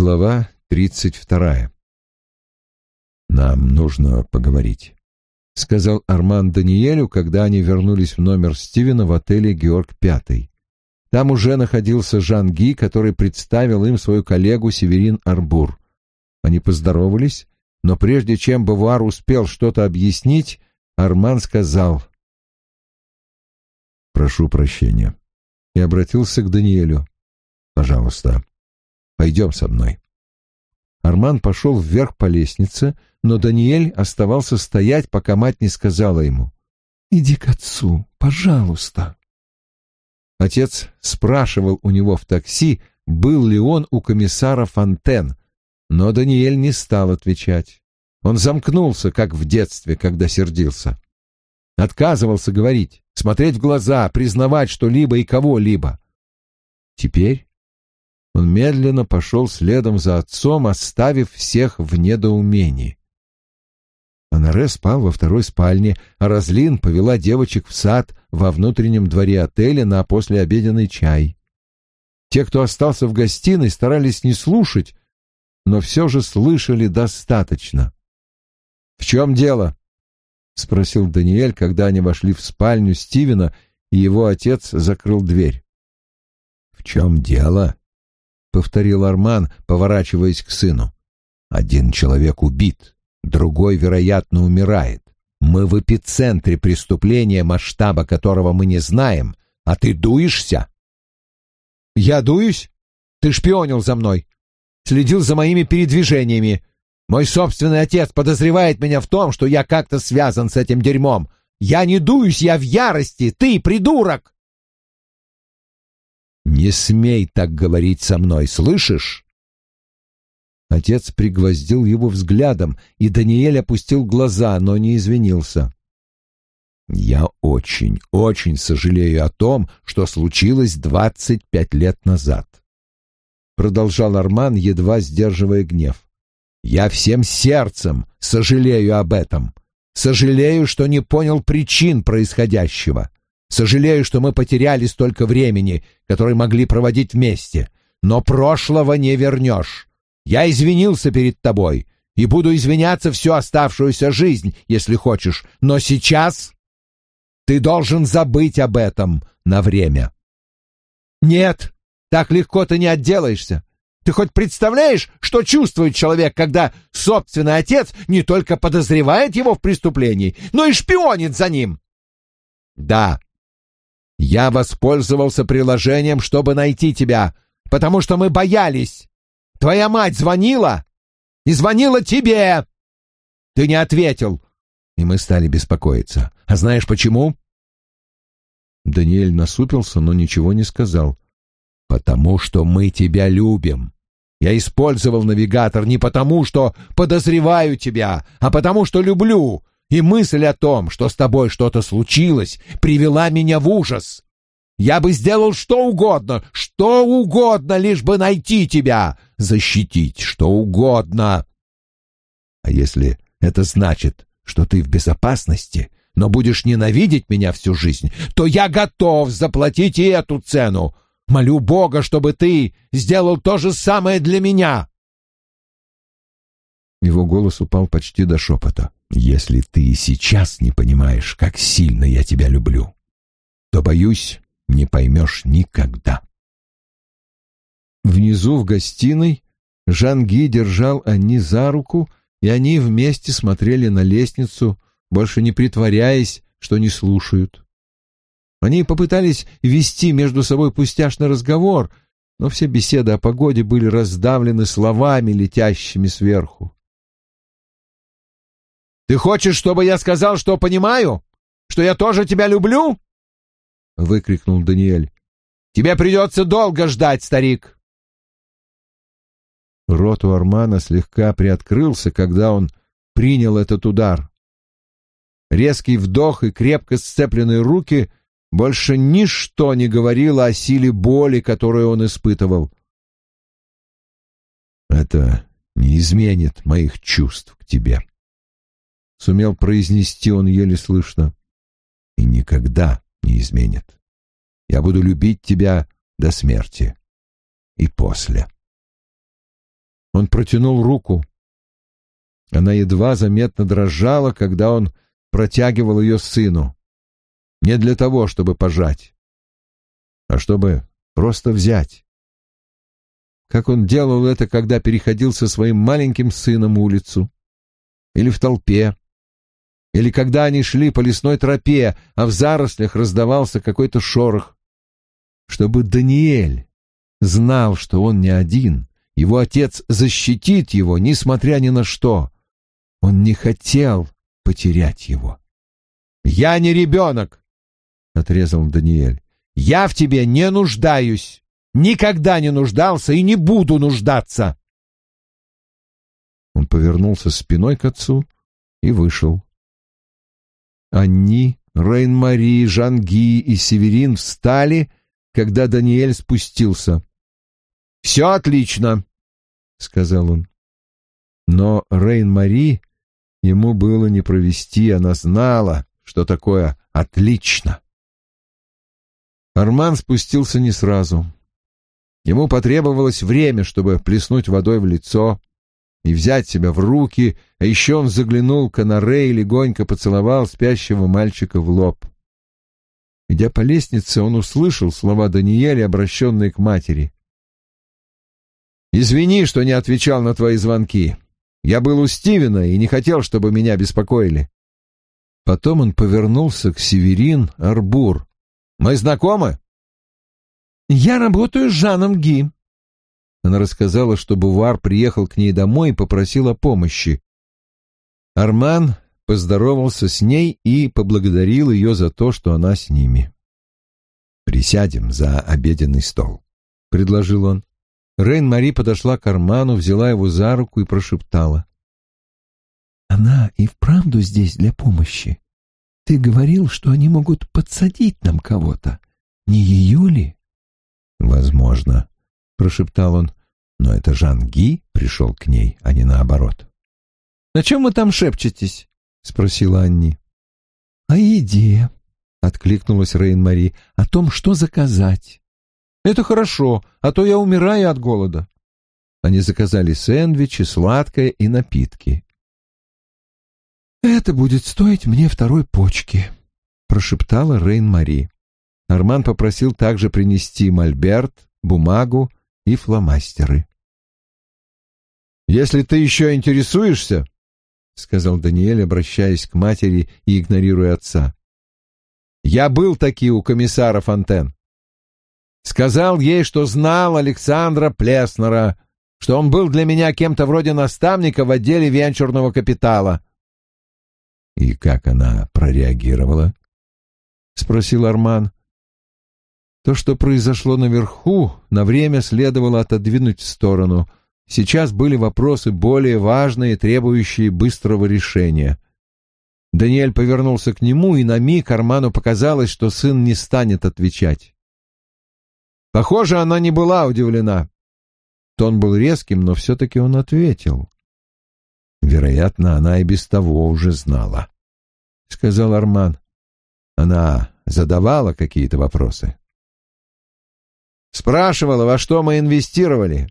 Глава тридцать вторая. «Нам нужно поговорить», — сказал Арман Даниэлю, когда они вернулись в номер Стивена в отеле «Георг Пятый». Там уже находился Жан Ги, который представил им свою коллегу Северин Арбур. Они поздоровались, но прежде чем Бавуар успел что-то объяснить, Арман сказал «Прошу прощения» и обратился к Даниэлю. «Пожалуйста, пойдем со мной». Арман пошел вверх по лестнице, но Даниэль оставался стоять, пока мать не сказала ему «Иди к отцу, пожалуйста». Отец спрашивал у него в такси, был ли он у комиссара Фонтен, но Даниэль не стал отвечать. Он замкнулся, как в детстве, когда сердился. Отказывался говорить, смотреть в глаза, признавать что-либо и кого-либо. Теперь он медленно пошел следом за отцом, оставив всех в недоумении. Анаре спал во второй спальне, а Разлин повела девочек в сад во внутреннем дворе отеля на послеобеденный чай. Те, кто остался в гостиной, старались не слушать, но все же слышали достаточно. «В чем дело?» — спросил Даниэль, когда они вошли в спальню Стивена, и его отец закрыл дверь. «В чем дело?» — повторил Арман, поворачиваясь к сыну. «Один человек убит, другой, вероятно, умирает. Мы в эпицентре преступления, масштаба которого мы не знаем, а ты дуешься?» «Я дуюсь? Ты шпионил за мной, следил за моими передвижениями. Мой собственный отец подозревает меня в том, что я как-то связан с этим дерьмом. Я не дуюсь, я в ярости. Ты придурок!» «Не смей так говорить со мной, слышишь?» Отец пригвоздил его взглядом, и Даниэль опустил глаза, но не извинился. «Я очень, очень сожалею о том, что случилось двадцать пять лет назад», — продолжал Арман, едва сдерживая гнев. «Я всем сердцем сожалею об этом. Сожалею, что не понял причин происходящего. Сожалею, что мы потеряли столько времени, которое могли проводить вместе. Но прошлого не вернешь. Я извинился перед тобой и буду извиняться всю оставшуюся жизнь, если хочешь. Но сейчас ты должен забыть об этом на время. Нет, так легко ты не отделаешься. Ты хоть представляешь, что чувствует человек, когда собственный отец не только подозревает его в преступлении, но и шпионит за ним? Да, я воспользовался приложением, чтобы найти тебя, потому что мы боялись. Твоя мать звонила и звонила тебе. Ты не ответил, и мы стали беспокоиться. А знаешь почему? Даниэль насупился, но ничего не сказал. Потому что мы тебя любим. Я использовал навигатор не потому, что подозреваю тебя, а потому, что люблю и мысль о том, что с тобой что-то случилось, привела меня в ужас. Я бы сделал что угодно, что угодно, лишь бы найти тебя, защитить, что угодно. А если это значит, что ты в безопасности, но будешь ненавидеть меня всю жизнь, то я готов заплатить и эту цену. Молю Бога, чтобы ты сделал то же самое для меня. Его голос упал почти до шепота. «Если ты сейчас не понимаешь, как сильно я тебя люблю, то, боюсь, не поймешь никогда». Внизу в гостиной Жанги держал Анни за руку, и они вместе смотрели на лестницу, больше не притворяясь, что не слушают. Они попытались вести между собой пустяшный разговор, но все беседы о погоде были раздавлены словами, летящими сверху. Ты хочешь, чтобы я сказал, что понимаю? Что я тоже тебя люблю?» — выкрикнул Даниэль. «Тебе придется долго ждать, старик!» Рот у Армана слегка приоткрылся, когда он принял этот удар. Резкий вдох и крепко сцепленные руки больше ничто не говорило о силе боли, которую он испытывал. «Это не изменит моих чувств к тебе», сумел произнести он еле слышно, и никогда не изменит. Я буду любить тебя до смерти и после. Он протянул руку. Она едва заметно дрожала, когда он протягивал ее сыну. Не для того, чтобы пожать, а чтобы просто взять. Как он делал это, когда переходил со своим маленьким сыном улицу? Или в толпе? Или когда они шли по лесной тропе, а в зарослях раздавался какой-то шорох? Чтобы Даниэль знал, что он не один, его отец защитит его, несмотря ни на что. Он не хотел потерять его. «Я не ребенок!» — отрезал Даниэль. «Я в тебе не нуждаюсь! Никогда не нуждался и не буду нуждаться!» Он повернулся спиной к отцу и вышел. Они, Рейн-Мари, Жанги и Северин встали, когда Даниэль спустился. «Все отлично!» — сказал он. Но Рейн-Мари ему было не провести, она знала, что такое «отлично». Арман спустился не сразу. Ему потребовалось время, чтобы плеснуть водой в лицо и взять себя в руки, а еще он заглянул к Анаре и легонько поцеловал спящего мальчика в лоб. Идя по лестнице, он услышал слова Даниэля, обращенные к матери. «Извини, что не отвечал на твои звонки. Я был у Стивена и не хотел, чтобы меня беспокоили». Потом он повернулся к Северин Арбур. «Мы знакомы?» «Я работаю с Жаном Ги». Она рассказала, что Бувар приехал к ней домой и попросил о помощи. Арман поздоровался с ней и поблагодарил ее за то, что она с ними. «Присядем за обеденный стол», — предложил он. Рейн-Мари подошла к Арману, взяла его за руку и прошептала. «Она и вправду здесь для помощи. Ты говорил, что они могут подсадить нам кого-то. Не ее ли?» «Возможно», — прошептал он. «Но это Жан Ги пришел к ней, а не наоборот». «На чем вы там шепчетесь?» — спросила Анни. «О еде», — откликнулась Рейн-Мари, — «о том, что заказать». Это хорошо, а то я умираю от голода. Они заказали сэндвичи, сладкое и напитки. «Это будет стоить мне второй почки», — прошептала Рейн-Мари. Арман попросил также принести мольберт, бумагу и фломастеры. «Если ты еще интересуешься», — сказал Даниэль, обращаясь к матери и игнорируя отца, — «я был таки у комиссара Фонтен. Сказал ей, что знал Александра Плеснера, что он был для меня кем-то вроде наставника в отделе венчурного капитала. — И как она прореагировала? — спросил Арман. То, что произошло наверху, на время следовало отодвинуть в сторону. Сейчас были вопросы более важные, требующие быстрого решения. Даниэль повернулся к нему, и на миг Арману показалось, что сын не станет отвечать. Похоже, она не была удивлена. Тон был резким, но все-таки он ответил. Вероятно, она и без того уже знала, — сказал Арман. Она задавала какие-то вопросы. Спрашивала, во что мы инвестировали.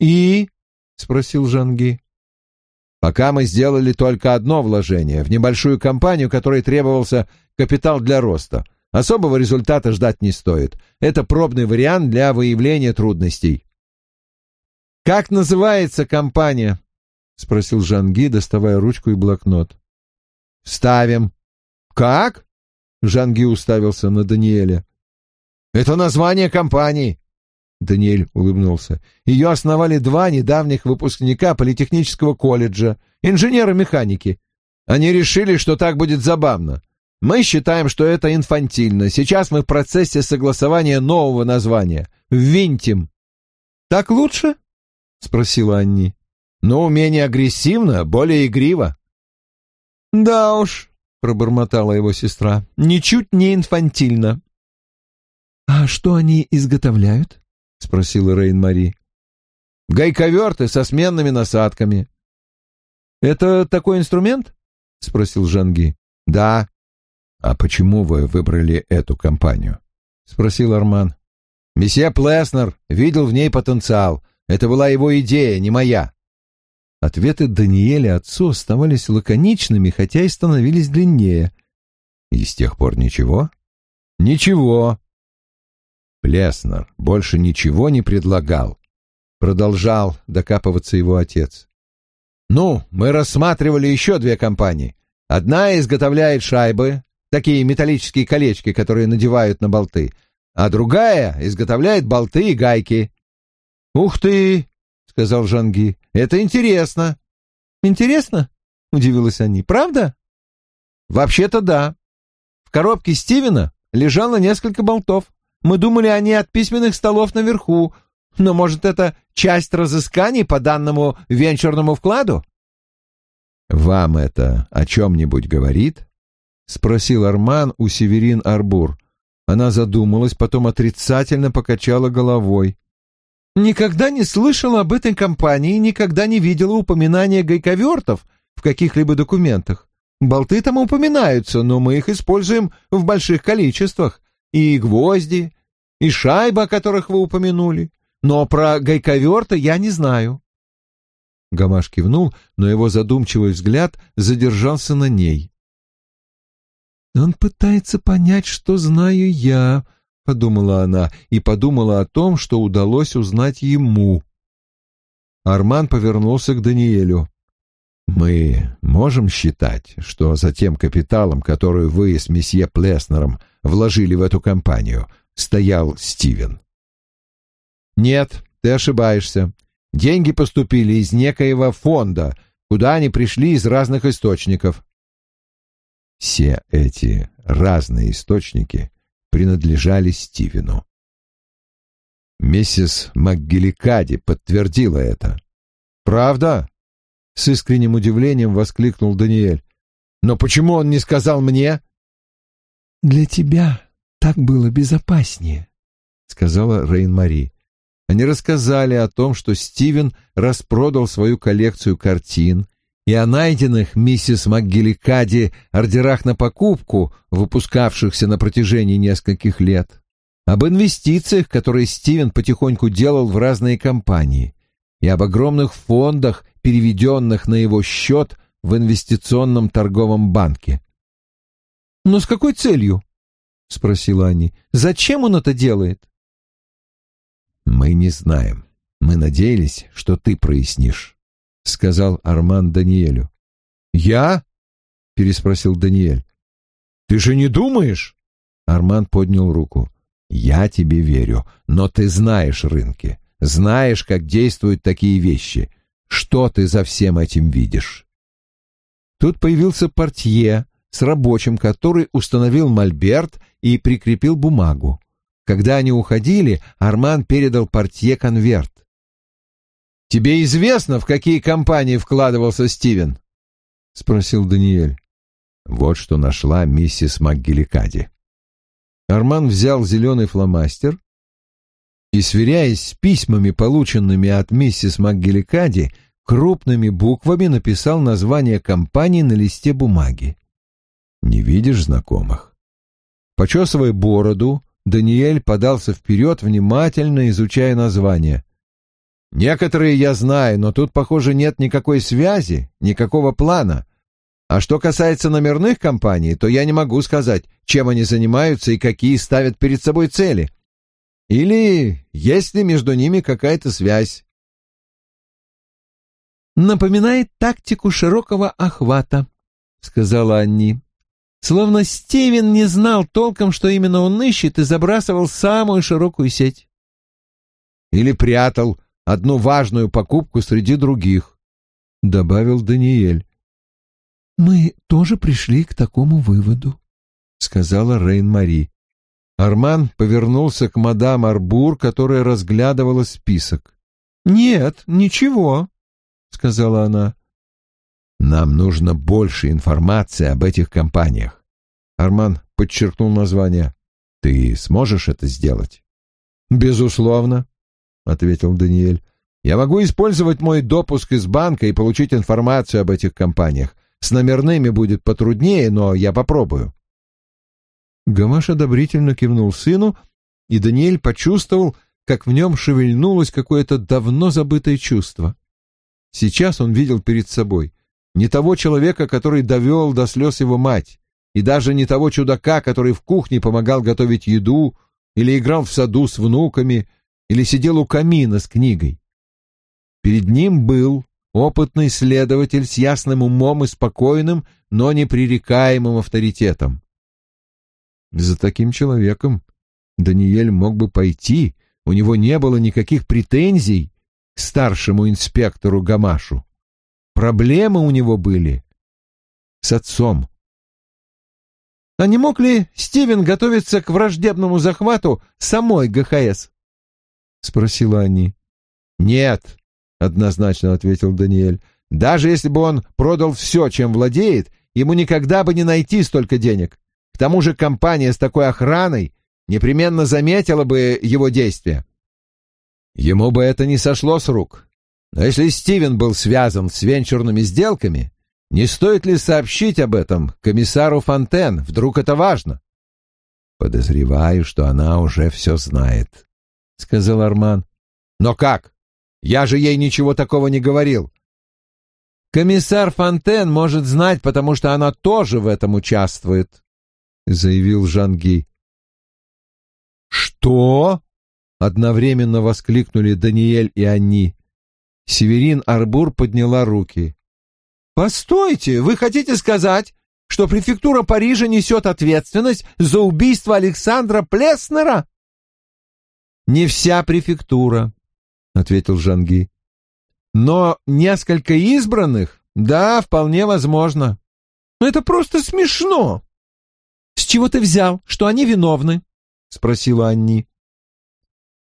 «И?» — спросил Жанги. «Пока мы сделали только одно вложение в небольшую компанию, которой требовался капитал для роста. Особого результата ждать не стоит. Это пробный вариант для выявления трудностей. «Как называется компания?» — спросил Жанги, доставая ручку и блокнот. «Ставим». «Как?» — Жанги уставился на Даниэля. «Это название компании». Даниэль улыбнулся. «Ее основали два недавних выпускника Политехнического колледжа, инженеры-механики. Они решили, что так будет забавно. Мы считаем, что это инфантильно. Сейчас мы в процессе согласования нового названия. Ввинтим. Так лучше? спросила Анни. Ну, менее агрессивно, более игриво. Да уж, пробормотала его сестра. Ничуть не инфантильно. А что они изготовляют? спросила Рейн-Мари. Гайковерты со сменными насадками. Это такой инструмент? спросил Жанги. Да, «А почему вы выбрали эту компанию?» — спросил Арман. «Месье Плеснер видел в ней потенциал. Это была его идея, не моя. Ответы Даниэля отцу оставались лаконичными, хотя и становились длиннее. И с тех пор ничего? Ничего. Плеснер больше ничего не предлагал. Продолжал докапываться его отец. Ну, мы рассматривали еще две компании. Одна изготовляет шайбы, такие металлические колечки, которые надевают на болты, а другая изготовляет болты и гайки. «Ух ты!» — сказал Жанги. «Это интересно». «Интересно?» — удивилась они. «Правда?» «Вообще-то да. В коробке Стивена лежало несколько болтов. Мы думали, они от письменных столов наверху, но, может, это часть разысканий по данному венчурному вкладу?» «Вам это о чем-нибудь говорит?» — спросил Арман у Северин Арбур. Она задумалась, потом отрицательно покачала головой. «Никогда не слышала об этой компании, никогда не видела упоминания гайковертов в каких-либо документах. Болты там упоминаются, но мы их используем в больших количествах. И гвозди, и шайбы, о которых вы упомянули. Но про гайковерта я не знаю». Гамаш кивнул, но его задумчивый взгляд задержался на ней. «Он пытается понять, что знаю я», — подумала она, и подумала о том, что удалось узнать ему. Арман повернулся к Даниэлю. «Мы можем считать, что за тем капиталом, который вы с месье Плеснером вложили в эту компанию, стоял Стивен?» «Нет, ты ошибаешься. Деньги поступили из некоего фонда, куда они пришли из разных источников. Все эти разные источники принадлежали Стивену. Миссис МакГеликади подтвердила это. «Правда?» — с искренним удивлением воскликнул Даниэль. «Но почему он не сказал мне?» «Для тебя так было безопаснее», — сказала Рейн-Мари. Они рассказали о том, что Стивен распродал свою коллекцию картин и о найденных миссис МакГеликади ордерах на покупку, выпускавшихся на протяжении нескольких лет, об инвестициях, которые Стивен потихоньку делал в разные компании, и об огромных фондах, переведенных на его счет в инвестиционном торговом банке. «Но с какой целью?» — спросила они. «Зачем он это делает?» «Мы не знаем. Мы надеялись, что ты прояснишь», — сказал Арман Даниэлю. «Я?» — переспросил Даниэль. «Ты же не думаешь?» Арман поднял руку. «Я тебе верю, но ты знаешь рынки, знаешь, как действуют такие вещи. Что ты за всем этим видишь?» Тут появился портье с рабочим, который установил мольберт и прикрепил бумагу. Когда они уходили, Арман передал портье конверт. «Тебе известно, в какие компании вкладывался Стивен?» — спросил Даниэль. Вот что нашла миссис МакГеликади. Арман взял зеленый фломастер и, сверяясь с письмами, полученными от миссис МакГеликади, крупными буквами написал название компании на листе бумаги. «Не видишь знакомых?» Почесывая бороду, Даниэль подался вперед, внимательно изучая название. «Некоторые я знаю, но тут, похоже, нет никакой связи, никакого плана. А что касается номерных компаний, то я не могу сказать, чем они занимаются и какие ставят перед собой цели. Или есть ли между ними какая-то связь?» «Напоминает тактику широкого охвата», — сказала Анни. Словно Стивен не знал толком, что именно он ищет, и забрасывал самую широкую сеть. Или прятал одну важную покупку среди других, — добавил Даниэль. «Мы тоже пришли к такому выводу», — сказала Рейн-Мари. Арман повернулся к мадам Арбур, которая разглядывала список. «Нет, ничего», — сказала она. Нам нужно больше информации об этих компаниях. Арман подчеркнул название. Ты сможешь это сделать? Безусловно, ответил Даниэль. Я могу использовать мой допуск из банка и получить информацию об этих компаниях. С номерными будет потруднее, но я попробую. Гамаш одобрительно кивнул сыну, и Даниэль почувствовал, как в нем шевельнулось какое-то давно забытое чувство. Сейчас он видел перед собой не того человека, который довел до слез его мать, и даже не того чудака, который в кухне помогал готовить еду, или играл в саду с внуками, или сидел у камина с книгой. Перед ним был опытный следователь с ясным умом и спокойным, но непререкаемым авторитетом. За таким человеком Даниэль мог бы пойти, у него не было никаких претензий к старшему инспектору Гамашу. Проблемы у него были с отцом. А не мог ли Стивен готовиться к враждебному захвату самой ГХС? — спросила Анни. — Нет, — однозначно ответил Даниэль. — Даже если бы он продал все, чем владеет, ему никогда бы не найти столько денег. К тому же компания с такой охраной непременно заметила бы его действия. Ему бы это не сошло с рук. Но если Стивен был связан с венчурными сделками, не стоит ли сообщить об этом комиссару Фонтен? Вдруг это важно? Подозреваю, что она уже все знает, — сказал Арман. Но как? Я же ей ничего такого не говорил. Комиссар Фонтен может знать, потому что она тоже в этом участвует, — заявил Жанги. Что? Одновременно воскликнули Даниэль и Анни. Северин Арбур подняла руки. «Постойте, вы хотите сказать, что префектура Парижа несет ответственность за убийство Александра Плеснера?» «Не вся префектура», — ответил Жанги. «Но несколько избранных, да, вполне возможно. Но это просто смешно». «С чего ты взял, что они виновны?» — спросила Анни.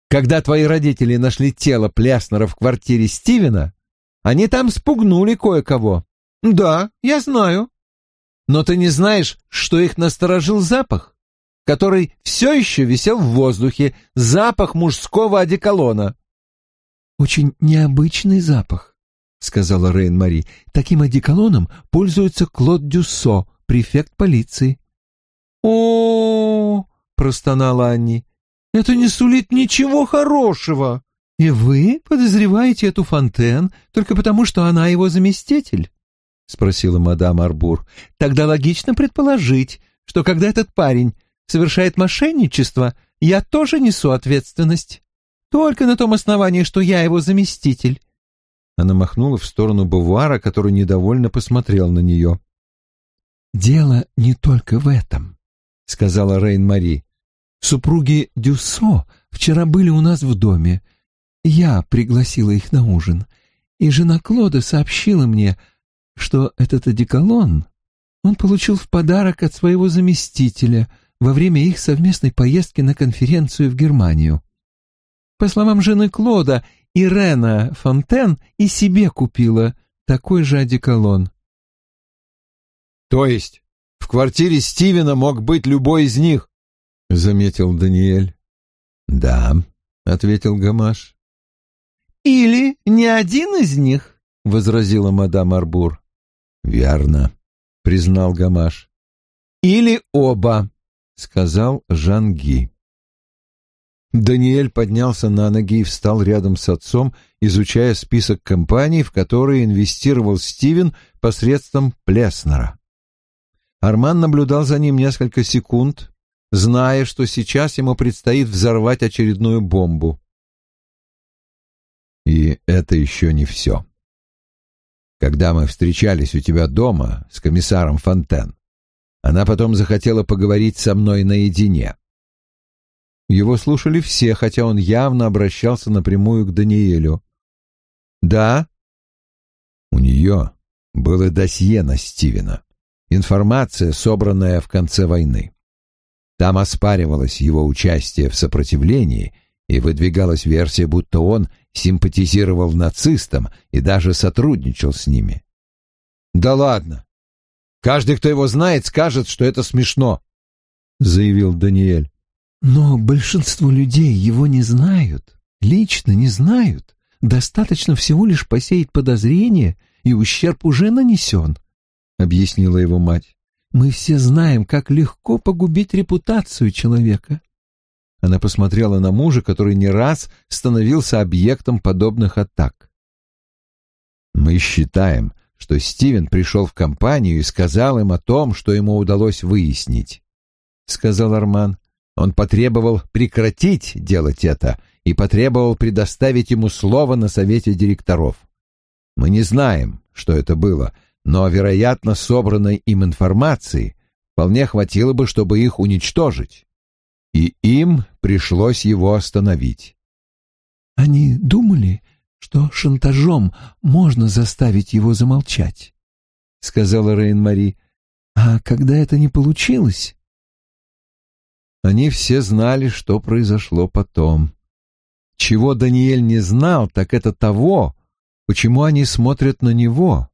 «Когда твои родители нашли тело Плеснера в квартире Стивена, они там спугнули кое-кого. «Да, я знаю». «Но ты не знаешь, что их насторожил запах, который все еще висел в воздухе, запах мужского одеколона». «Очень необычный запах», — сказала Рейн-Мари. «Таким одеколоном пользуется Клод Дюссо, префект полиции». «О-о-о!» — простонала Анни. «Это не сулит ничего хорошего». «И вы подозреваете эту Фонтен только потому, что она его заместитель?» — спросила мадам Арбур. «Тогда логично предположить, что когда этот парень совершает мошенничество, я тоже несу ответственность. Только на том основании, что я его заместитель». Она махнула в сторону Бувара, который недовольно посмотрел на нее. «Дело не только в этом», — сказала Рейн-Мари. «Супруги Дюссо вчера были у нас в доме. Я пригласила их на ужин, и жена Клода сообщила мне, что этот одеколон он получил в подарок от своего заместителя во время их совместной поездки на конференцию в Германию. По словам жены Клода, Ирена Фонтен и себе купила такой же одеколон. «То есть в квартире Стивена мог быть любой из них?» — заметил Даниэль. «Да», — ответил Гамаш. «Или не один из них», — возразила мадам Арбур. «Верно», — признал Гамаш. «Или оба», — сказал Жанги. Даниэль поднялся на ноги и встал рядом с отцом, изучая список компаний, в которые инвестировал Стивен посредством Плеснера. Арман наблюдал за ним несколько секунд, зная, что сейчас ему предстоит взорвать очередную бомбу. И это еще не все когда мы встречались у тебя дома с комиссаром Фонтен. Она потом захотела поговорить со мной наедине. Его слушали все, хотя он явно обращался напрямую к Даниэлю. «Да?» У нее было досье на Стивена, информация, собранная в конце войны. Там оспаривалось его участие в сопротивлении и выдвигалась версия, будто он симпатизировал нацистам и даже сотрудничал с ними. «Да ладно! Каждый, кто его знает, скажет, что это смешно», — заявил Даниэль. «Но большинство людей его не знают, лично не знают. Достаточно всего лишь посеять подозрение, и ущерб уже нанесен», — объяснила его мать. «Мы все знаем, как легко погубить репутацию человека. Она посмотрела на мужа, который не раз становился объектом подобных атак. «Мы считаем, что Стивен пришел в компанию и сказал им о том, что ему удалось выяснить», — сказал Арман. «Он потребовал прекратить делать это и потребовал предоставить ему слово на совете директоров. Мы не знаем, что это было, но, вероятно, собранной им информации вполне хватило бы, чтобы их уничтожить. И им пришлось его остановить. Они думали, что шантажом можно заставить его замолчать, — сказала Рейн-Мари. А когда это не получилось... Они все знали, что произошло потом. Чего Даниэль не знал, так это того, почему они смотрят на него.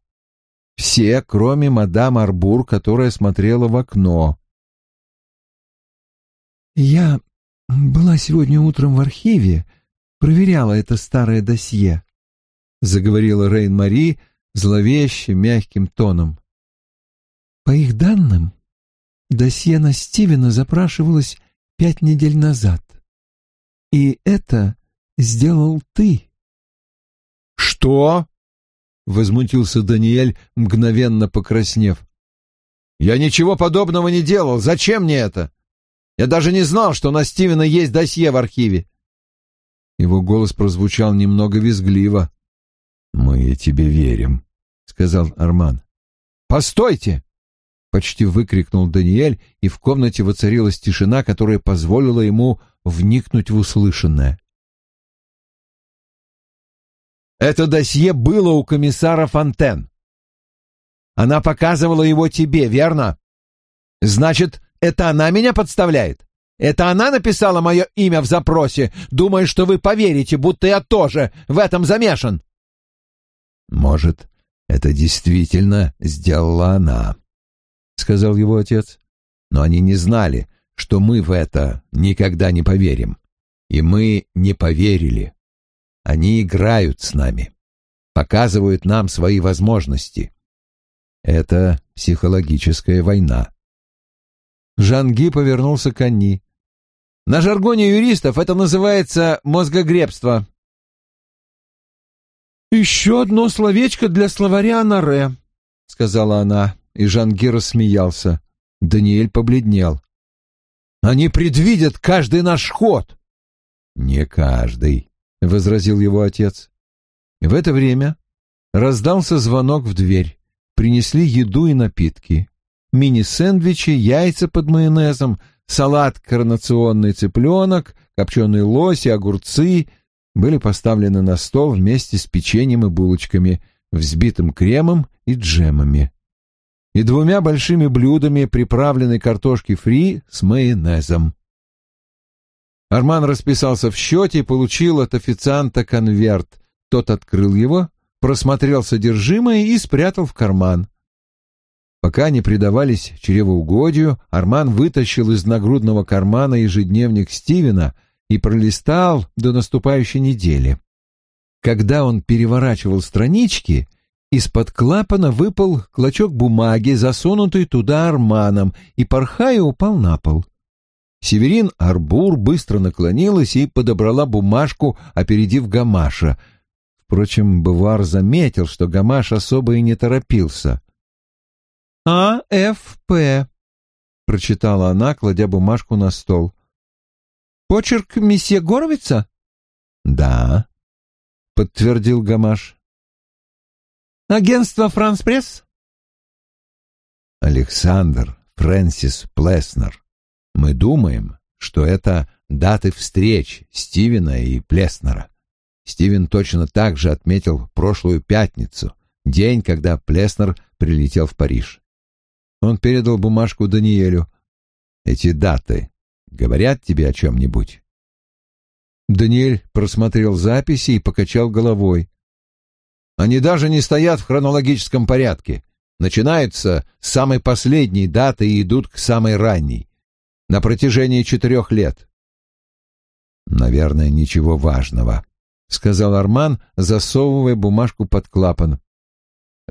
Все, кроме мадам Арбур, которая смотрела в окно. «Я была сегодня утром в архиве, проверяла это старое досье», — заговорила Рейн-Мари зловеще мягким тоном. «По их данным, досье на Стивена запрашивалось пять недель назад. И это сделал ты». «Что?» — возмутился Даниэль, мгновенно покраснев. «Я ничего подобного не делал. Зачем мне это? Я даже не знал, что на Стивена есть досье в архиве». Его голос прозвучал немного визгливо. «Мы тебе верим», — сказал Арман. «Постойте!» — почти выкрикнул Даниэль, и в комнате воцарилась тишина, которая позволила ему вникнуть в услышанное. Это досье было у комиссара Фонтен. Она показывала его тебе, верно? Значит, это она меня подставляет? Это она написала мое имя в запросе, думая, что вы поверите, будто я тоже в этом замешан. Может, это действительно сделала она, сказал его отец. Но они не знали, что мы в это никогда не поверим. И мы не поверили. Они играют с нами, показывают нам свои возможности. Это психологическая война. Жанги повернулся к Анни. На жаргоне юристов это называется мозгогребство. «Еще одно словечко для словаря Анаре», — сказала она, и Жанги рассмеялся. Даниэль побледнел. «Они предвидят каждый наш ход». «Не каждый», — возразил его отец. В это время раздался звонок в дверь. Принесли еду и напитки. Мини-сэндвичи, яйца под майонезом, салат коронационный цыпленок, копченый лось и огурцы были поставлены на стол вместе с печеньем и булочками, взбитым кремом и джемами. И двумя большими блюдами приправленной картошки фри с майонезом. Арман расписался в счете и получил от официанта конверт. Тот открыл его, просмотрел содержимое и спрятал в карман. Пока они предавались чревоугодию, Арман вытащил из нагрудного кармана ежедневник Стивена и пролистал до наступающей недели. Когда он переворачивал странички, из-под клапана выпал клочок бумаги, засунутый туда Арманом, и, порхая, упал на пол. Северин Арбур быстро наклонилась и подобрала бумажку, опередив Гамаша. Впрочем, Бувар заметил, что Гамаш особо и не торопился. «А, Ф, П», — прочитала она, кладя бумажку на стол. «Почерк месье Горовица?» «Да», — подтвердил Гамаш. «Агентство Франс Пресс?» «Александр Фрэнсис Плеснер», мы думаем, что это даты встреч Стивена и Плеснера. Стивен точно так же отметил прошлую пятницу, день, когда Плеснер прилетел в Париж. Он передал бумажку Даниэлю. «Эти даты говорят тебе о чем-нибудь?» Даниэль просмотрел записи и покачал головой. «Они даже не стоят в хронологическом порядке. Начинаются с самой последней даты и идут к самой ранней на протяжении четырех лет. «Наверное, ничего важного», — сказал Арман, засовывая бумажку под клапан.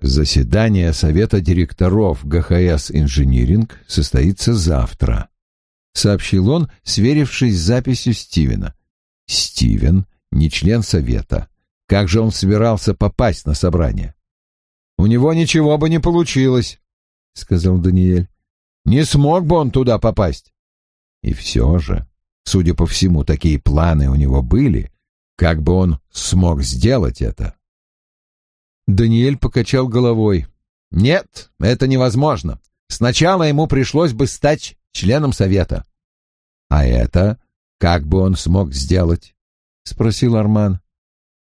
«Заседание Совета директоров ГХС «Инжиниринг» состоится завтра. сообщил он, сверившись с записью Стивена. Стивен не член совета. Как же он собирался попасть на собрание? У него ничего бы не получилось, сказал Даниэль. Не смог бы он туда попасть. И все же, судя по всему, такие планы у него были. Как бы он смог сделать это? Даниэль покачал головой. Нет, это невозможно. Сначала ему пришлось бы стать членом совета. А это как бы он смог сделать? спросил Арман.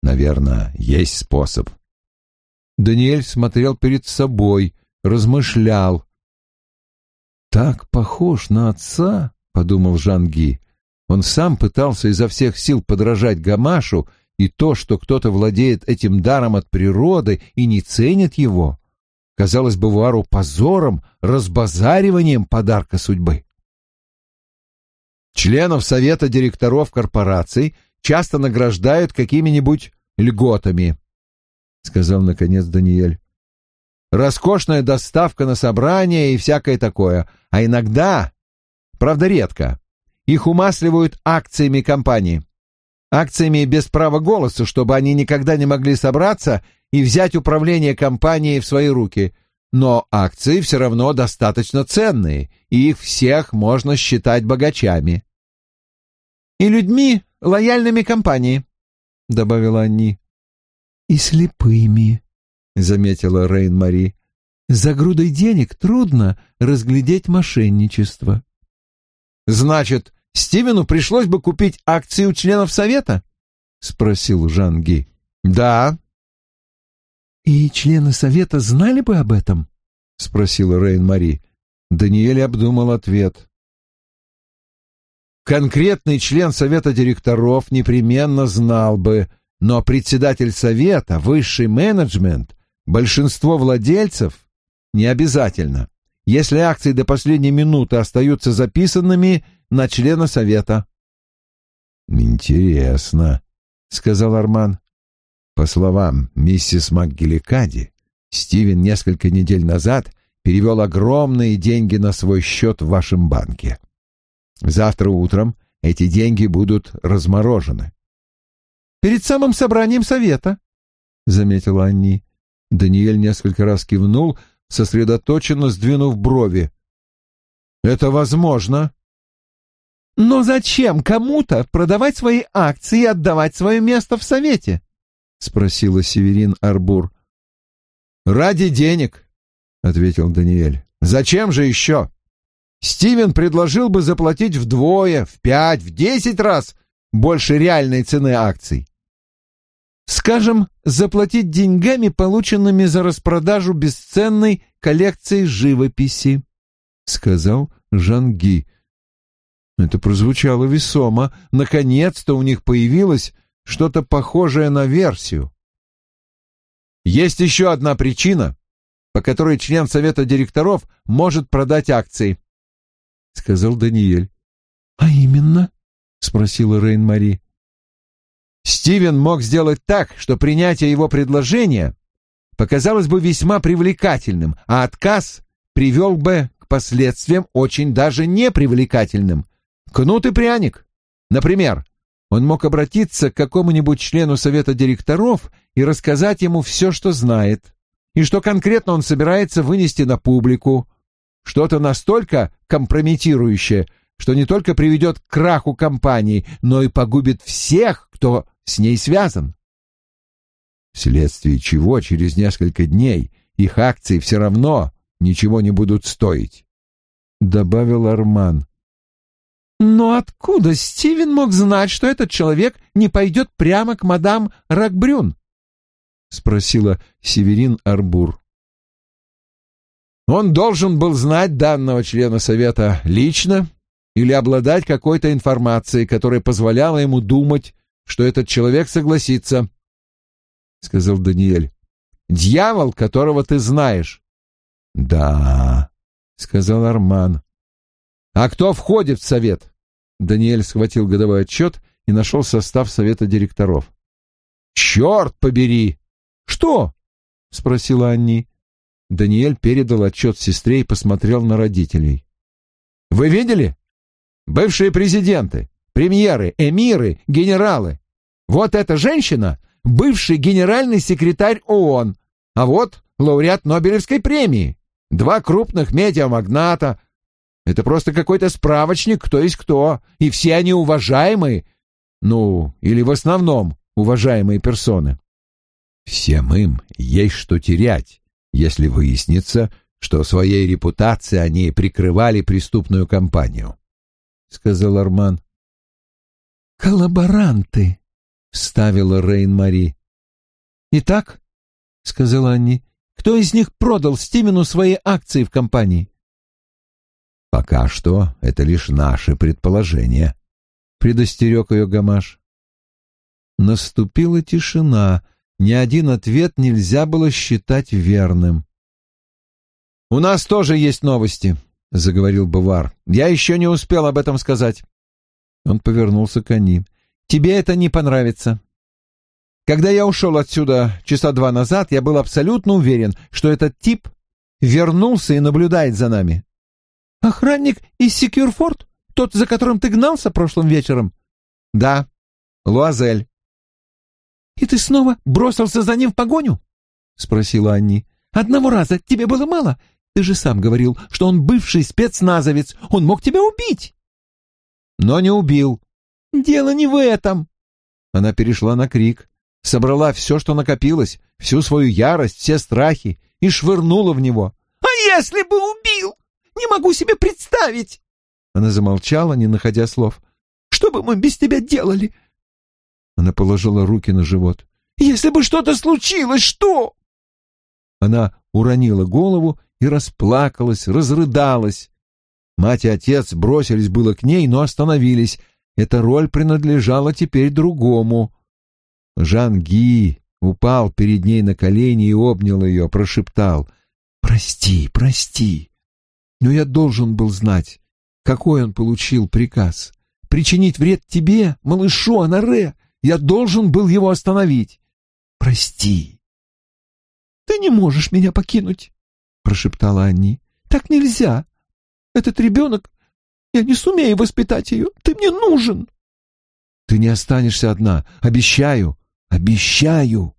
Наверное, есть способ. Даниэль смотрел перед собой, размышлял. Так похож на отца, подумал Жанги. Он сам пытался изо всех сил подражать Гамашу, и то, что кто-то владеет этим даром от природы и не ценит его, казалось бы Вуару позором, разбазариванием подарка судьбы. Членов совета директоров корпораций часто награждают какими-нибудь льготами, сказал наконец Даниэль. Роскошная доставка на собрание и всякое такое, а иногда, правда редко, их умасливают акциями компании. Акциями без права голоса, чтобы они никогда не могли собраться и взять управление компанией в свои руки. Но акции все равно достаточно ценные, и их всех можно считать богачами. «И людьми, лояльными компании», — добавила Анни. «И слепыми», — заметила Рейн-Мари. «За грудой денег трудно разглядеть мошенничество». «Значит, Стивену пришлось бы купить акции у членов совета?» — спросил Жанги. «Да», «И члены совета знали бы об этом?» — спросила Рейн-Мари. Даниэль обдумал ответ. Конкретный член совета директоров непременно знал бы, но председатель совета, высший менеджмент, большинство владельцев не обязательно, если акции до последней минуты остаются записанными на члена совета. «Интересно», — сказал Арман. По словам миссис МакГеликади, Стивен несколько недель назад перевел огромные деньги на свой счет в вашем банке. Завтра утром эти деньги будут разморожены. «Перед самым собранием совета», — заметила Анни. Даниэль несколько раз кивнул, сосредоточенно сдвинув брови. «Это возможно». «Но зачем кому-то продавать свои акции и отдавать свое место в совете?» — спросила Северин Арбур. «Ради денег», — ответил Даниэль. «Зачем же еще? Стивен предложил бы заплатить вдвое, в пять, в десять раз больше реальной цены акций. Скажем, заплатить деньгами, полученными за распродажу бесценной коллекции живописи», — сказал Жанги. Это прозвучало весомо. Наконец-то у них появилось что-то похожее на версию. Есть еще одна причина, по которой член совета директоров может продать акции, — сказал Даниэль. — А именно? — спросила Рейн-Мари. Стивен мог сделать так, что принятие его предложения показалось бы весьма привлекательным, а отказ привел бы к последствиям очень даже непривлекательным. Кнут и пряник. Например, он мог обратиться к какому-нибудь члену совета директоров и рассказать ему все, что знает, и что конкретно он собирается вынести на публику. Что-то настолько компрометирующее, что не только приведет к краху компании, но и погубит всех, кто с ней связан. Вследствие чего через несколько дней их акции все равно ничего не будут стоить, — добавил Арман. Но откуда Стивен мог знать, что этот человек не пойдет прямо к мадам Ракбрюн? — спросила Северин Арбур. Он должен был знать данного члена совета лично или обладать какой-то информацией, которая позволяла ему думать, что этот человек согласится, — сказал Даниэль. — Дьявол, которого ты знаешь. — Да, — сказал Арман. А кто входит в совет? Даниэль схватил годовой отчет и нашел состав совета директоров. «Черт побери!» «Что?» — спросила Анни. Даниэль передал отчет сестре и посмотрел на родителей. «Вы видели? бывшие президенты, премьеры, эмиры, генералы. Вот эта женщина — бывший генеральный секретарь ООН, а вот лауреат Нобелевской премии. Два крупных медиамагната. Это просто какой-то справочник, кто есть кто, и все они уважаемые, ну, или в основном уважаемые персоны. Всем им есть что терять, если выяснится, что своей репутацией они прикрывали преступную кампанию, — сказал Арман. «Коллаборанты», — вставила Рейн-Мари. «Итак», — сказала Анни, — «кто из них продал Стимену свои акции в компании?» «Пока что это лишь наши предположения», — предостерег ее Гамаш. Наступила тишина, ни один ответ нельзя было считать верным. «У нас тоже есть новости», — заговорил Бувар. «Я еще не успел об этом сказать». Он повернулся к Ани. «Тебе это не понравится. Когда я ушел отсюда часа два назад, я был абсолютно уверен, что этот тип вернулся и наблюдает за нами». «Охранник из Секьюрфорд? Тот, за которым ты гнался прошлым вечером?» «Да, Луазель». «И ты снова бросился за ним в погоню?» — спросила Анни. «Одного раза тебе было мало. Ты же сам говорил, что он бывший спецназовец. Он мог тебя убить. Но не убил. Дело не в этом. Она перешла на крик, собрала все, что накопилось, всю свою ярость, все страхи и швырнула в него. «А если бы убил? Не могу себе представить!» Она замолчала, не находя слов. «Что бы мы без тебя делали?» Она положила руки на живот. «Если бы что-то случилось, что?» Она уронила голову и расплакалась, разрыдалась. Мать и отец бросились было к ней, но остановились. Эта роль принадлежала теперь другому. Жан-Ги упал перед ней на колени и обнял ее, прошептал. «Прости, прости. Но я должен был знать, какой он получил приказ. Причинить вред тебе, малышу Анаре. Я должен был его остановить. Прости». «Ты не можешь меня покинуть», — прошептала Анни. «Так нельзя. Этот ребенок... Я не сумею воспитать ее. Ты мне нужен!» «Ты не останешься одна. Обещаю! Обещаю!»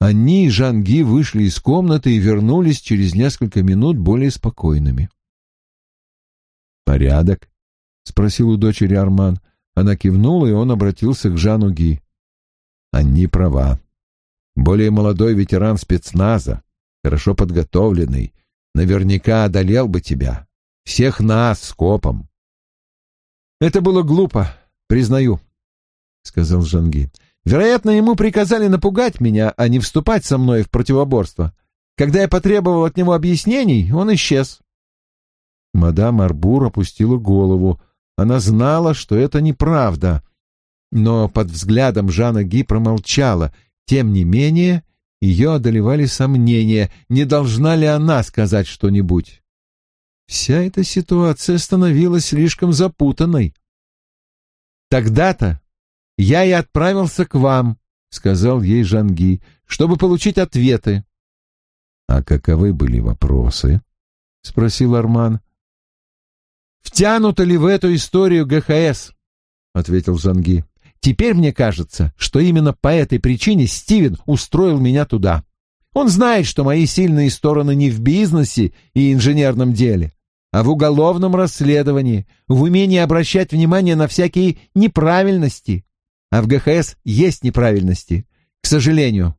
Анни и Жанги вышли из комнаты и вернулись через несколько минут более спокойными. «Порядок?» — спросил у дочери Арман. Она кивнула, и он обратился к Жану Ги. «Анни права. Более молодой ветеран спецназа, хорошо подготовленный, наверняка одолел бы тебя. Всех нас скопом. Это было глупо, признаю, — сказал Жанги. Вероятно, ему приказали напугать меня, а не вступать со мной в противоборство. Когда я потребовал от него объяснений, он исчез. Мадам Арбур опустила голову. Она знала, что это неправда, но под взглядом Жана Ги промолчала. Тем не менее, ее одолевали сомнения, не должна ли она сказать что-нибудь. Вся эта ситуация становилась слишком запутанной. «Тогда-то я и отправился к вам», — сказал ей Жанги, — «чтобы получить ответы». «А каковы были вопросы?» — спросил Арман. «Втянуто ли в эту историю ГХС?» — ответил Жанги. Теперь мне кажется, что именно по этой причине Стивен устроил меня туда. Он знает, что мои сильные стороны не в бизнесе и инженерном деле, а в уголовном расследовании, в умении обращать внимание на всякие неправильности. А в ГХС есть неправильности, к сожалению.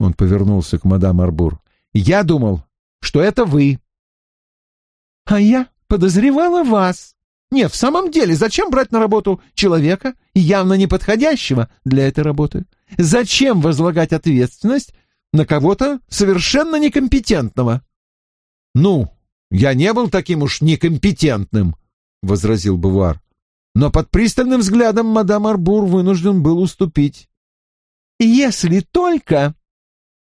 Он повернулся к мадам Арбур. Я думал, что это вы. А я подозревала вас, нет, в самом деле, зачем брать на работу человека, явно неподходящего для этой работы? Зачем возлагать ответственность на кого-то совершенно некомпетентного? Ну, я не был таким уж некомпетентным, возразил Бувар. Но под пристальным взглядом мадам Арбур вынужден был уступить. Если только,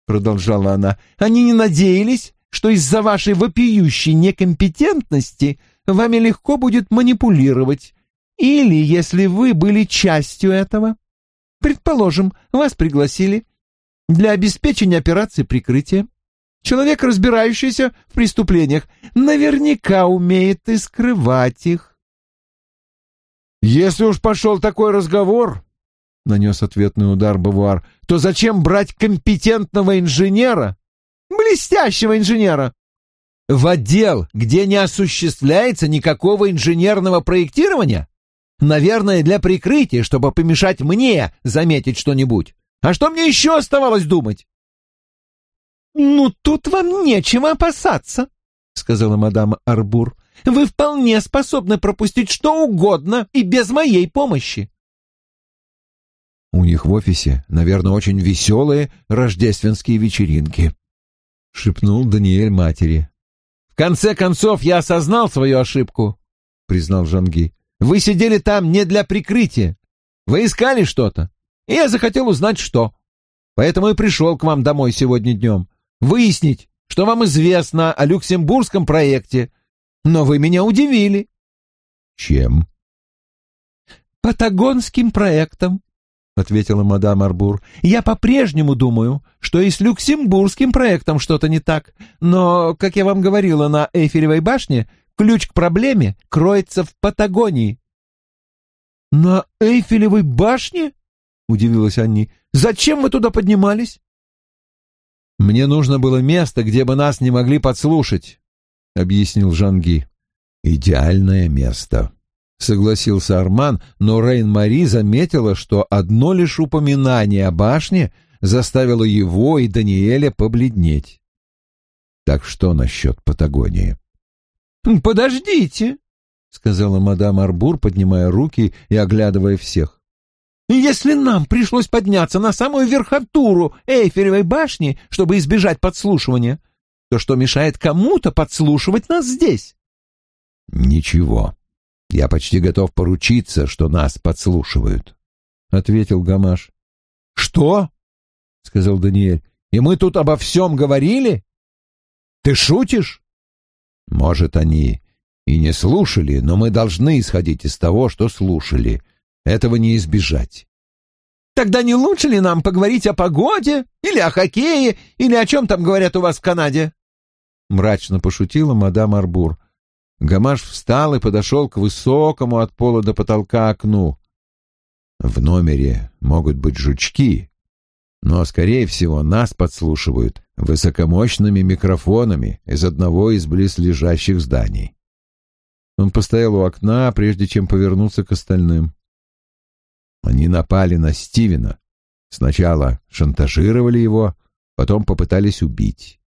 продолжала она, они не надеялись, что из-за вашей вопиющей некомпетентности вами легко будет манипулировать. Или, если вы были частью этого, предположим, вас пригласили для обеспечения операции прикрытия. Человек, разбирающийся в преступлениях, наверняка умеет и скрывать их. «Если уж пошел такой разговор, — нанес ответный удар Бавуар, — то зачем брать компетентного инженера, блестящего инженера, в отдел, где не осуществляется никакого инженерного проектирования? Наверное, для прикрытия, чтобы помешать мне заметить что-нибудь. А что мне еще оставалось думать? «Ну, тут вам нечего опасаться», — сказала мадам Арбур. «Вы вполне способны пропустить что угодно и без моей помощи». У них в офисе, наверное, очень веселые рождественские вечеринки, — шепнул Даниэль матери. «В конце концов, я осознал свою ошибку», — признал Жанги. «Вы сидели там не для прикрытия. Вы искали что-то, и я захотел узнать, что. Поэтому и пришел к вам домой сегодня днем. Выяснить, что вам известно о люксембургском проекте. Но вы меня удивили». «Чем?» «Патагонским проектом», — ответила мадам Арбур. «Я по-прежнему думаю, что и с люксембургским проектом что-то не так. Но, как я вам говорила на Эйфелевой башне, ключ к проблеме кроется в Патагонии». «На Эйфелевой башне?» — удивилась Анни. «Зачем вы туда поднимались?» «Мне нужно было место, где бы нас не могли подслушать», — объяснил Жанги. «Идеальное место», согласился Арман, но Рейн-Мари заметила, что одно лишь упоминание о башне заставило его и Даниэля побледнеть. Так что насчет Патагонии? «Подождите», — сказала мадам Арбур, поднимая руки и оглядывая всех. «Если нам пришлось подняться на самую верхотуру Эйфелевой башни, чтобы избежать подслушивания, то что мешает кому-то подслушивать нас здесь?» «Ничего», я почти готов поручиться, что нас подслушивают, — ответил Гамаш. — Что? — сказал Даниэль. — И мы тут обо всем говорили? Ты шутишь? — Может, они и не слушали, но мы должны исходить из того, что слушали. Этого не избежать. Тогда не лучше ли нам поговорить о погоде, или о хоккее, или о чем там говорят у вас в Канаде? Мрачно пошутила мадам Арбур. Гамаш встал и подошел к высокому от пола до потолка окну. В номере могут быть жучки, но, скорее всего, нас подслушивают высокомощными микрофонами из одного из близлежащих зданий. Он постоял у окна, прежде чем повернуться к остальным. Они напали на Стивена. Сначала шантажировали его, потом попытались убить.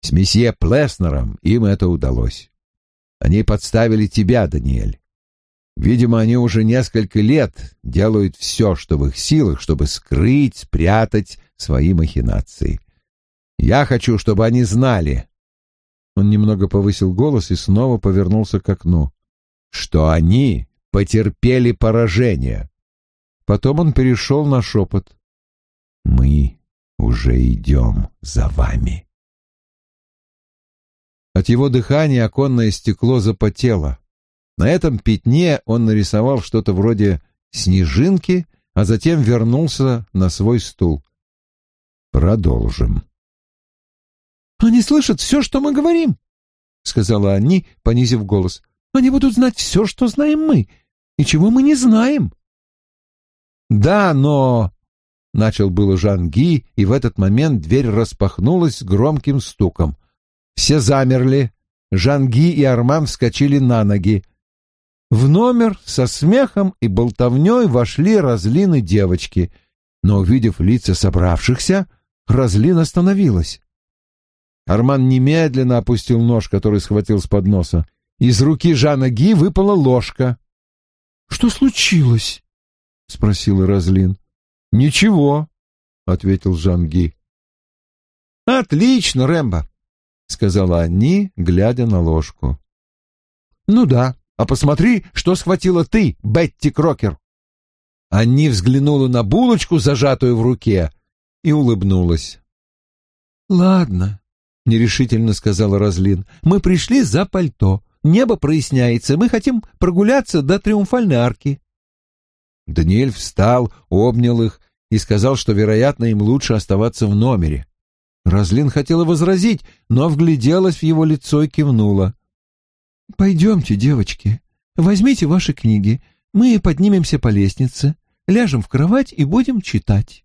С месье Плеснером им это удалось. Они подставили тебя, Даниэль. Видимо, они уже несколько лет делают все, что в их силах, чтобы скрыть, спрятать свои махинации. Я хочу, чтобы они знали. Он немного повысил голос и снова повернулся к окну. Что они потерпели поражение. Потом он перешел на шепот. Мы уже идем за вами. От его дыхания оконное стекло запотело. На этом пятне он нарисовал что-то вроде снежинки, а затем вернулся на свой стул. «Продолжим». «Они слышат все, что мы говорим», — сказала Анни, понизив голос. «Они будут знать все, что знаем мы, и чего мы не знаем». «Да, но...» — начал было Жан Ги, и в этот момент дверь распахнулась с громким стуком. Все замерли. Жанги и Арман вскочили на ноги. В номер со смехом и болтовней вошли разлины девочки, но, увидев лица собравшихся, разлин остановилась. Арман немедленно опустил нож, который схватил с подноса. Из руки Жана Ги выпала ложка. — Что случилось? — спросила Разлин. — Ничего, — ответил Жан Ги. — Отлично, Рэмбо. — сказала Анни, глядя на ложку. «Ну да, а посмотри, что схватила ты, Бетти Крокер!» Анни взглянула на булочку, зажатую в руке, и улыбнулась. «Ладно», — нерешительно сказала Разлин, — «мы пришли за пальто. Небо проясняется, мы хотим прогуляться до Триумфальной арки». Даниэль встал, обнял их и сказал, что, вероятно, им лучше оставаться в номере. Разлин хотела возразить, но вгляделась в его лицо и кивнула. «Пойдемте, девочки, возьмите ваши книги. Мы поднимемся по лестнице, ляжем в кровать и будем читать.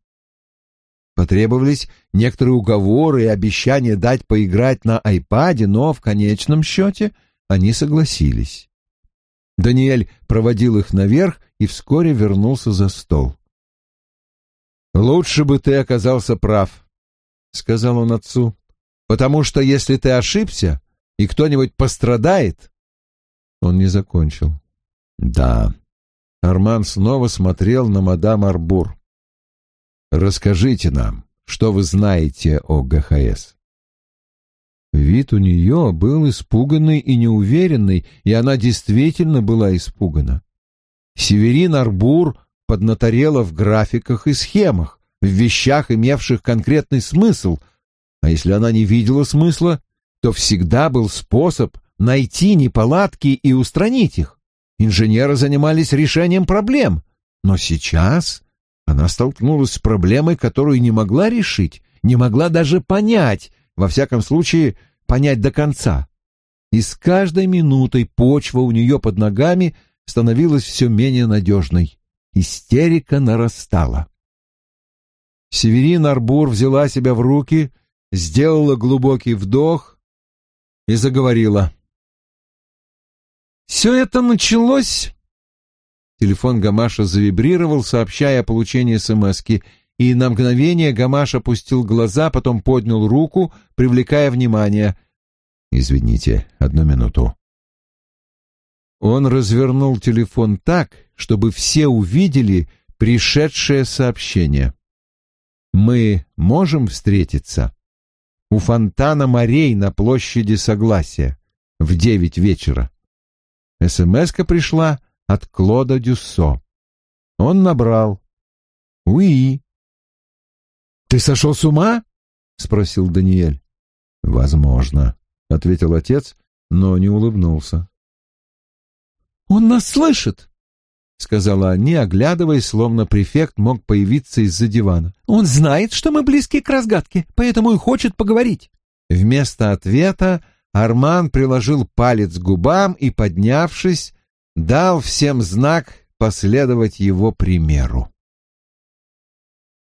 Потребовались некоторые уговоры и обещания дать поиграть на айпаде, но в конечном счете они согласились. Даниэль проводил их наверх и вскоре вернулся за стол. «Лучше бы ты оказался прав», — сказал он отцу, — «потому что если ты ошибся и кто-нибудь пострадает...» Он не закончил. «Да». Арман снова смотрел на мадам Арбур. «Расскажите нам, что вы знаете о ГХС?» Вид у нее был испуганный и неуверенный, и она действительно была испугана. Северин Арбур поднаторела в графиках и схемах, в вещах, имевших конкретный смысл, а если она не видела смысла, то всегда был способ найти неполадки и устранить их. Инженеры занимались решением проблем, но сейчас она столкнулась с проблемой, которую не могла решить, не могла даже понять, во всяком случае, понять до конца. И с каждой минутой почва у нее под ногами становилась все менее надежной. Истерика нарастала. Северин Арбур взяла себя в руки, сделала глубокий вдох и заговорила. «Все это началось...» Телефон Гамаша завибрировал, сообщая о получении СМСки, и на мгновение Гамаш опустил глаза, потом поднял руку, привлекая внимание. «Извините, одну минуту». Он развернул телефон так, чтобы все увидели пришедшее сообщение. «Мы можем встретиться?» У фонтана морей на площади Согласия в девять вечера. СМСка пришла от Клода Дюссо. Он набрал. «Уи». «Ты сошел с ума?» — спросил Даниэль. «Возможно», — ответил отец, но не улыбнулся. «Он нас слышит!» — сказала они, оглядываясь, словно префект мог появиться из-за дивана. «Он знает, что мы близки к разгадке, поэтому и хочет поговорить». Вместо ответа Арман приложил палец к губам и, поднявшись, дал всем знак последовать его примеру.